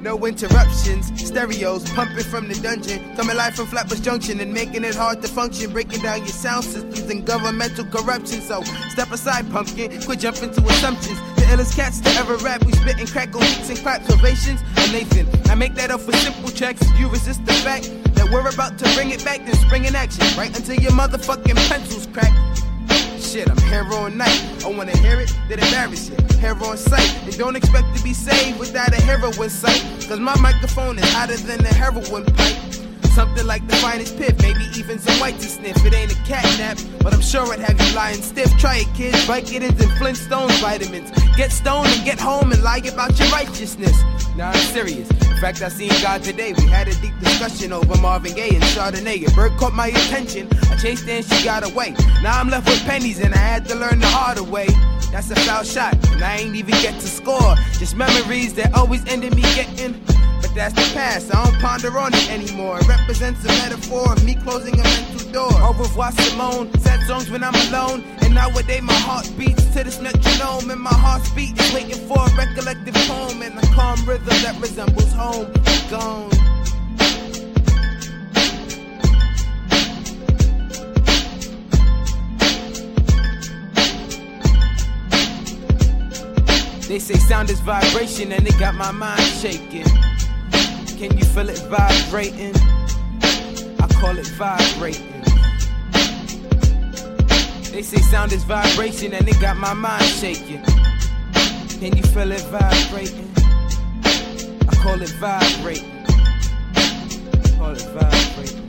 no interruptions. Stereos pumping from the dungeon, coming live from Flatbush Junction and making it hard to function. Breaking down your sound systems and governmental corruption. So step aside, pumpkin. Quit jumping to assumptions. The illest cats to ever rap. We spitting crack on and claps, ovations. And Nathan, I make that up for simple checks. If you resist the fact that we're about to bring it back, then spring in action. Right until your motherfucking pencils crack shit. I'm here all night. I wanna hear it, then embarrass you. Here on sight. And don't expect to be saved without a heroin sight. Cause my microphone is hotter than a heroin pipe. Something like the finest pip, maybe even some white to sniff. It ain't a cat nap, but I'm sure it have you lying stiff. Try it, kids. Vicodins and Flintstones vitamins. Get stoned and get home and lie about your righteousness. Nah, I'm serious. In fact, I seen God today. We had a deep discussion over Marvin Gaye and Chardonnay. A bird caught my attention. I chased and she got away. Now I'm left with pennies and I had to learn the harder way. That's a foul shot, and I ain't even get to score. Just memories that always ended me getting. But that's the past, I don't ponder on it anymore. It represents a metaphor of me closing a mental door. Au revoir, Simone. Sad songs when I'm alone. And nowadays my heart beats metronome. And my heart's beat is waiting for a recollective poem. And a calm rhythm that resembles home. Gone. They say sound is vibration and it got my mind shaking. Can you feel it vibrating? I call it vibrating. They say sound is vibration and it got my mind shaking. Can you feel it vibrating? I call it vibrating. I Call it vibrating.